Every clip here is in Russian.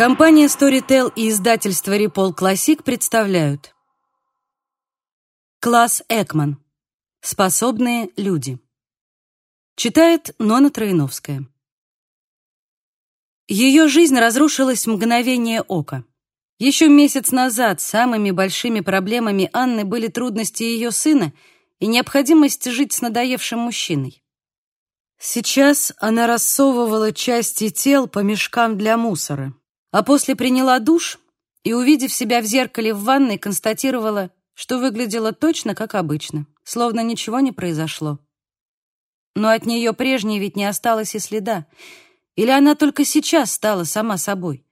Компания Storytel и издательство Repol Classic представляют Класс Экман. Способные люди. Читает Нона Троиновская. Ее жизнь разрушилась в мгновение ока. Еще месяц назад самыми большими проблемами Анны были трудности ее сына и необходимость жить с надоевшим мужчиной. Сейчас она рассовывала части тел по мешкам для мусора а после приняла душ и, увидев себя в зеркале в ванной, констатировала, что выглядела точно как обычно, словно ничего не произошло. Но от нее прежней ведь не осталось и следа. Или она только сейчас стала сама собой?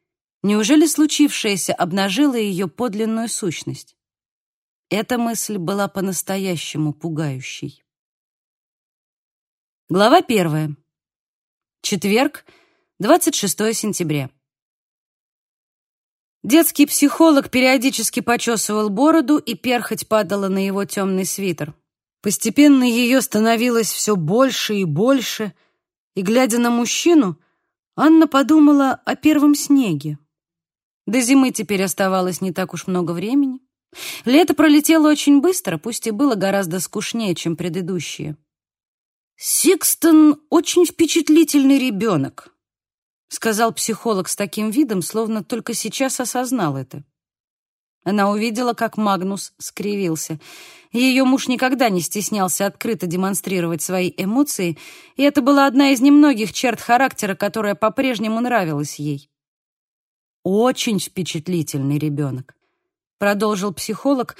Неужели случившееся обнажило ее подлинную сущность? Эта мысль была по-настоящему пугающей. Глава первая. Четверг, 26 сентября. Детский психолог периодически почесывал бороду, и перхоть падала на его темный свитер. Постепенно ее становилось все больше и больше, и, глядя на мужчину, Анна подумала о первом снеге. До зимы теперь оставалось не так уж много времени. Лето пролетело очень быстро, пусть и было гораздо скучнее, чем предыдущие. Сикстон очень впечатлительный ребенок, сказал психолог с таким видом, словно только сейчас осознал это. Она увидела, как Магнус скривился. Ее муж никогда не стеснялся открыто демонстрировать свои эмоции, и это была одна из немногих черт характера, которая по-прежнему нравилась ей. «Очень впечатлительный ребенок», — продолжил психолог,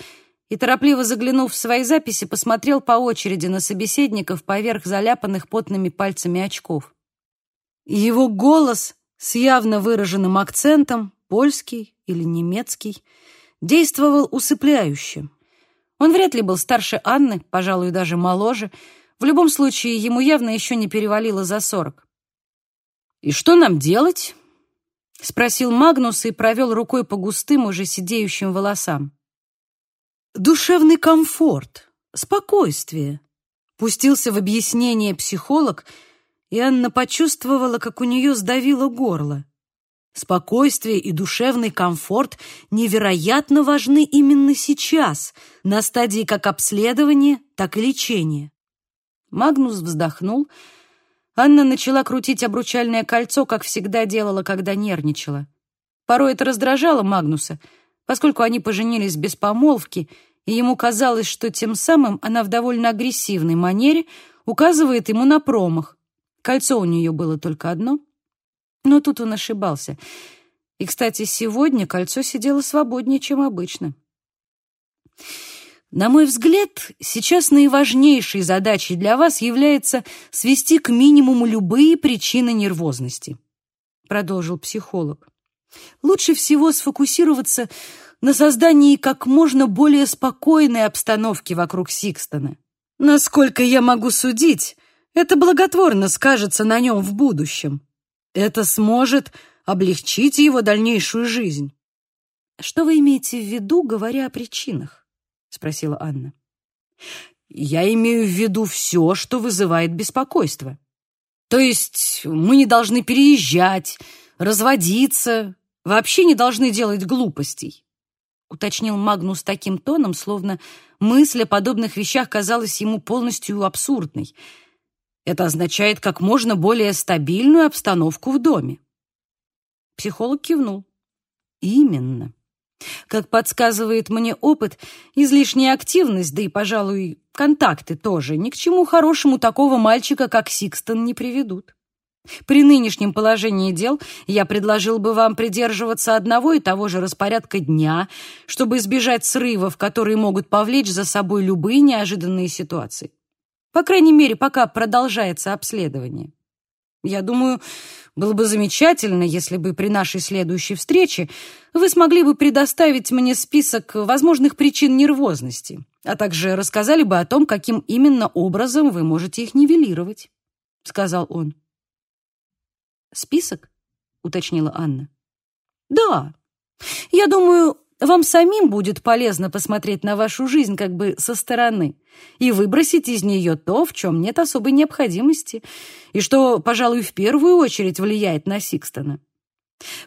и, торопливо заглянув в свои записи, посмотрел по очереди на собеседников поверх заляпанных потными пальцами очков. Его голос с явно выраженным акцентом, польский или немецкий, действовал усыпляюще. Он вряд ли был старше Анны, пожалуй, даже моложе. В любом случае, ему явно еще не перевалило за сорок. «И что нам делать?» — спросил Магнус и провел рукой по густым, уже сидеющим волосам. «Душевный комфорт, спокойствие», — пустился в объяснение психолог — и Анна почувствовала, как у нее сдавило горло. Спокойствие и душевный комфорт невероятно важны именно сейчас, на стадии как обследования, так и лечения. Магнус вздохнул. Анна начала крутить обручальное кольцо, как всегда делала, когда нервничала. Порой это раздражало Магнуса, поскольку они поженились без помолвки, и ему казалось, что тем самым она в довольно агрессивной манере указывает ему на промах, Кольцо у нее было только одно, но тут он ошибался. И, кстати, сегодня кольцо сидело свободнее, чем обычно. На мой взгляд, сейчас наиважнейшей задачей для вас является свести к минимуму любые причины нервозности, продолжил психолог. Лучше всего сфокусироваться на создании как можно более спокойной обстановки вокруг Сикстона. Насколько я могу судить, это благотворно скажется на нем в будущем. Это сможет облегчить его дальнейшую жизнь. Что вы имеете в виду, говоря о причинах? спросила Анна. Я имею в виду все, что вызывает беспокойство. То есть мы не должны переезжать, разводиться, вообще не должны делать глупостей, уточнил Магнус таким тоном, словно мысль о подобных вещах казалась ему полностью абсурдной. Это означает как можно более стабильную обстановку в доме. Психолог кивнул. Именно. Как подсказывает мне опыт, излишняя активность, да и, пожалуй, контакты тоже, ни к чему хорошему такого мальчика, как Сикстон, не приведут. При нынешнем положении дел я предложил бы вам придерживаться одного и того же распорядка дня, чтобы избежать срывов, которые могут повлечь за собой любые неожиданные ситуации. По крайней мере, пока продолжается обследование. Я думаю, было бы замечательно, если бы при нашей следующей встрече вы смогли бы предоставить мне список возможных причин нервозности, а также рассказали бы о том, каким именно образом вы можете их нивелировать, сказал он. Список? уточнила Анна. Да. Я думаю, вам самим будет полезно посмотреть на вашу жизнь как бы со стороны и выбросить из нее то, в чем нет особой необходимости, и что, пожалуй, в первую очередь влияет на Сикстона.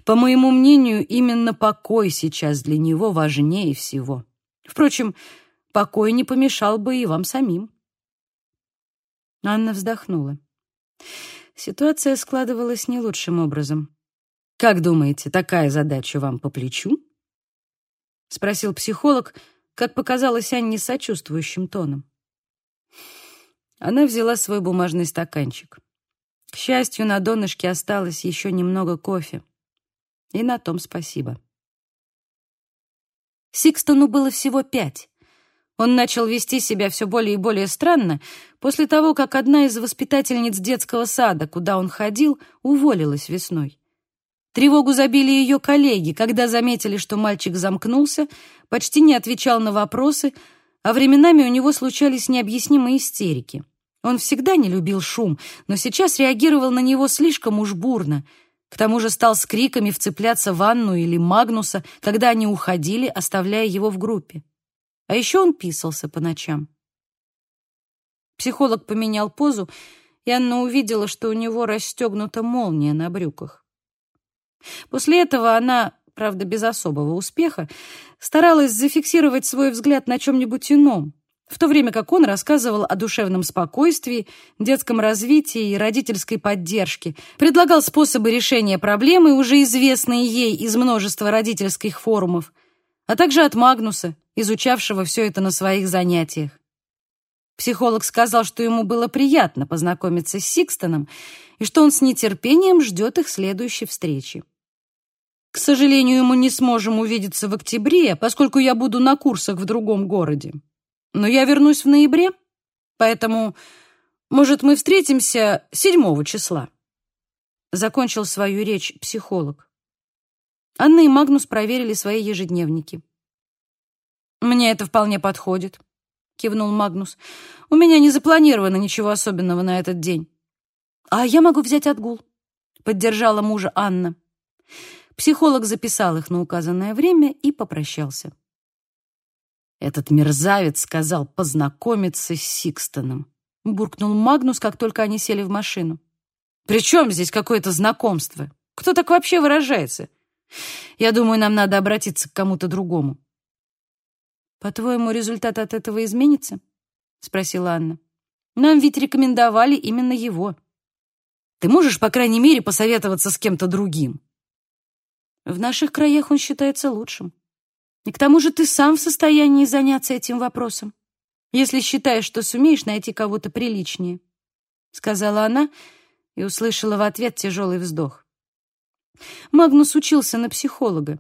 По моему мнению, именно покой сейчас для него важнее всего. Впрочем, покой не помешал бы и вам самим. Анна вздохнула. Ситуация складывалась не лучшим образом. «Как думаете, такая задача вам по плечу?» — спросил психолог, как показалось Анне сочувствующим тоном. Она взяла свой бумажный стаканчик. К счастью, на донышке осталось еще немного кофе. И на том спасибо. Сикстону было всего пять. Он начал вести себя все более и более странно после того, как одна из воспитательниц детского сада, куда он ходил, уволилась весной. Тревогу забили ее коллеги, когда заметили, что мальчик замкнулся, почти не отвечал на вопросы, а временами у него случались необъяснимые истерики. Он всегда не любил шум, но сейчас реагировал на него слишком уж бурно — к тому же стал с криками вцепляться в Анну или Магнуса, когда они уходили, оставляя его в группе. А еще он писался по ночам. Психолог поменял позу, и Анна увидела, что у него расстегнута молния на брюках. После этого она, правда, без особого успеха, старалась зафиксировать свой взгляд на чем-нибудь ином, в то время как он рассказывал о душевном спокойствии, детском развитии и родительской поддержке, предлагал способы решения проблемы, уже известные ей из множества родительских форумов, а также от Магнуса, изучавшего все это на своих занятиях. Психолог сказал, что ему было приятно познакомиться с Сикстоном и что он с нетерпением ждет их следующей встречи. К сожалению, мы не сможем увидеться в октябре, поскольку я буду на курсах в другом городе. Но я вернусь в ноябре, поэтому, может, мы встретимся 7 числа. Закончил свою речь психолог. Анна и Магнус проверили свои ежедневники. «Мне это вполне подходит», — кивнул Магнус. «У меня не запланировано ничего особенного на этот день». «А я могу взять отгул», — поддержала мужа Анна. Психолог записал их на указанное время и попрощался. Этот мерзавец сказал познакомиться с Сикстоном. Буркнул Магнус, как только они сели в машину. «При чем здесь какое-то знакомство? Кто так вообще выражается? Я думаю, нам надо обратиться к кому-то другому». «По-твоему, результат от этого изменится?» — спросила Анна. «Нам ведь рекомендовали именно его. Ты можешь, по крайней мере, посоветоваться с кем-то другим?» «В наших краях он считается лучшим», и к тому же ты сам в состоянии заняться этим вопросом, если считаешь, что сумеешь найти кого-то приличнее», — сказала она и услышала в ответ тяжелый вздох. Магнус учился на психолога,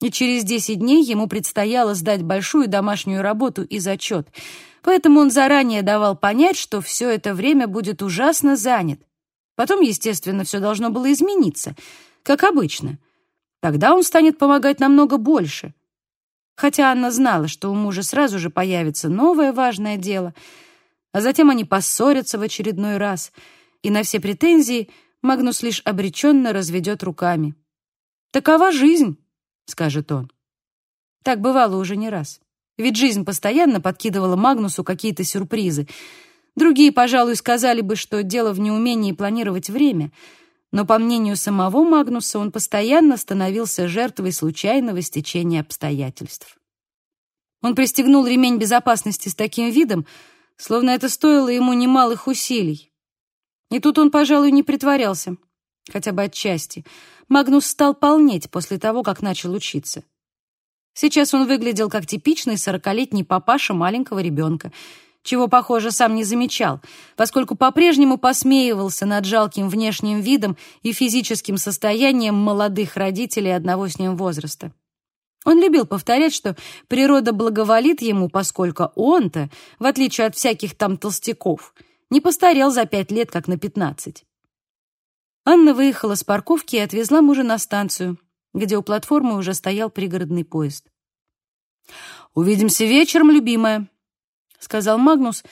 и через десять дней ему предстояло сдать большую домашнюю работу и зачет, поэтому он заранее давал понять, что все это время будет ужасно занят. Потом, естественно, все должно было измениться, как обычно. Тогда он станет помогать намного больше, хотя Анна знала, что у мужа сразу же появится новое важное дело, а затем они поссорятся в очередной раз, и на все претензии Магнус лишь обреченно разведет руками. «Такова жизнь», — скажет он. Так бывало уже не раз. Ведь жизнь постоянно подкидывала Магнусу какие-то сюрпризы. Другие, пожалуй, сказали бы, что дело в неумении планировать время — но, по мнению самого Магнуса, он постоянно становился жертвой случайного стечения обстоятельств. Он пристегнул ремень безопасности с таким видом, словно это стоило ему немалых усилий. И тут он, пожалуй, не притворялся, хотя бы отчасти. Магнус стал полнеть после того, как начал учиться. Сейчас он выглядел как типичный сорокалетний папаша маленького ребенка — чего, похоже, сам не замечал, поскольку по-прежнему посмеивался над жалким внешним видом и физическим состоянием молодых родителей одного с ним возраста. Он любил повторять, что природа благоволит ему, поскольку он-то, в отличие от всяких там толстяков, не постарел за пять лет, как на пятнадцать. Анна выехала с парковки и отвезла мужа на станцию, где у платформы уже стоял пригородный поезд. «Увидимся вечером, любимая», — сказал Магнус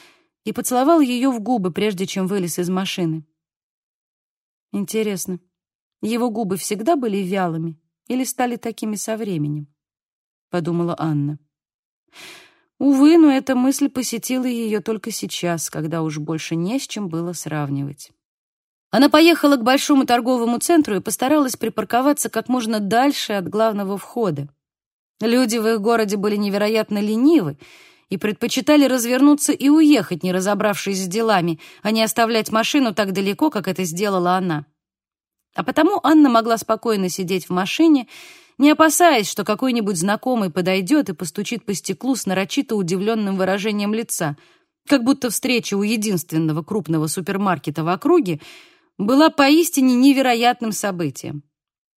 и поцеловал ее в губы, прежде чем вылез из машины. Интересно, его губы всегда были вялыми или стали такими со временем? Подумала Анна. Увы, но эта мысль посетила ее только сейчас, когда уж больше не с чем было сравнивать. Она поехала к большому торговому центру и постаралась припарковаться как можно дальше от главного входа. Люди в их городе были невероятно ленивы и предпочитали развернуться и уехать, не разобравшись с делами, а не оставлять машину так далеко, как это сделала она. А потому Анна могла спокойно сидеть в машине, не опасаясь, что какой-нибудь знакомый подойдет и постучит по стеклу с нарочито удивленным выражением лица, как будто встреча у единственного крупного супермаркета в округе была поистине невероятным событием.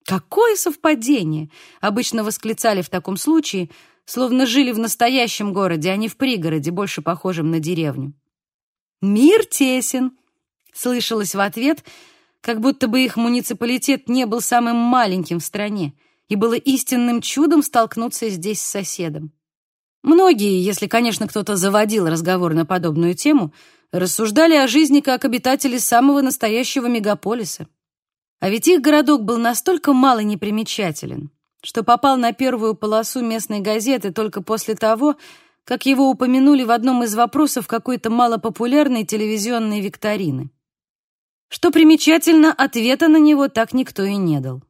«Какое совпадение!» — обычно восклицали в таком случае, словно жили в настоящем городе, а не в пригороде, больше похожем на деревню. «Мир тесен!» — слышалось в ответ, как будто бы их муниципалитет не был самым маленьким в стране, и было истинным чудом столкнуться здесь с соседом. Многие, если, конечно, кто-то заводил разговор на подобную тему, рассуждали о жизни как обитатели самого настоящего мегаполиса. А ведь их городок был настолько мало непримечателен, что попал на первую полосу местной газеты только после того, как его упомянули в одном из вопросов какой-то малопопулярной телевизионной викторины. Что примечательно, ответа на него так никто и не дал.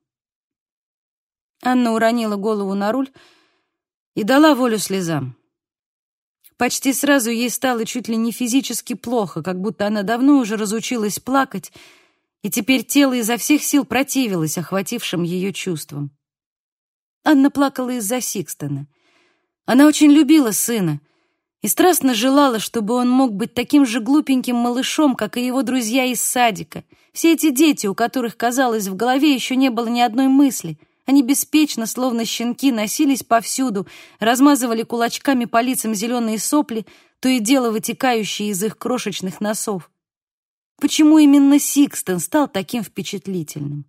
Анна уронила голову на руль и дала волю слезам. Почти сразу ей стало чуть ли не физически плохо, как будто она давно уже разучилась плакать и теперь тело изо всех сил противилось охватившим ее чувствам. Анна плакала из-за Сикстона. Она очень любила сына и страстно желала, чтобы он мог быть таким же глупеньким малышом, как и его друзья из садика. Все эти дети, у которых, казалось, в голове еще не было ни одной мысли. Они беспечно, словно щенки, носились повсюду, размазывали кулачками по лицам зеленые сопли, то и дело вытекающие из их крошечных носов. Почему именно Сикстон стал таким впечатлительным?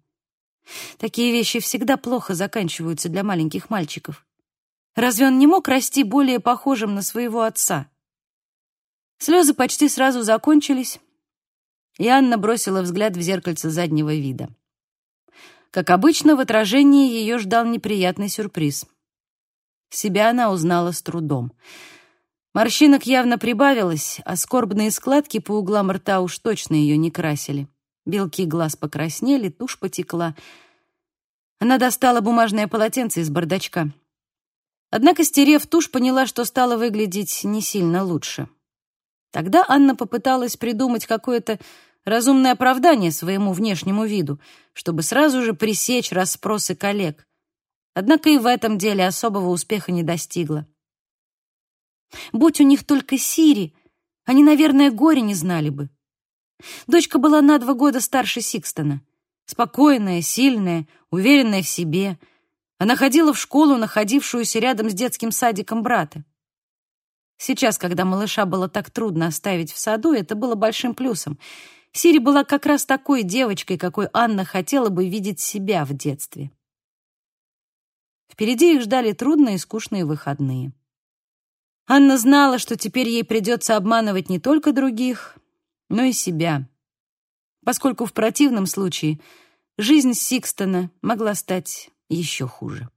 Такие вещи всегда плохо заканчиваются для маленьких мальчиков. Разве он не мог расти более похожим на своего отца? Слезы почти сразу закончились, и Анна бросила взгляд в зеркальце заднего вида. Как обычно, в отражении ее ждал неприятный сюрприз. Себя она узнала с трудом — Морщинок явно прибавилось, а скорбные складки по углам рта уж точно ее не красили. Белки глаз покраснели, тушь потекла. Она достала бумажное полотенце из бардачка. Однако, стерев тушь, поняла, что стала выглядеть не сильно лучше. Тогда Анна попыталась придумать какое-то разумное оправдание своему внешнему виду, чтобы сразу же пресечь расспросы коллег. Однако и в этом деле особого успеха не достигла. Будь у них только Сири, они, наверное, горе не знали бы. Дочка была на два года старше Сикстона. Спокойная, сильная, уверенная в себе. Она ходила в школу, находившуюся рядом с детским садиком брата. Сейчас, когда малыша было так трудно оставить в саду, это было большим плюсом. Сири была как раз такой девочкой, какой Анна хотела бы видеть себя в детстве. Впереди их ждали трудные и скучные выходные. Анна знала, что теперь ей придется обманывать не только других, но и себя, поскольку в противном случае жизнь Сикстона могла стать еще хуже.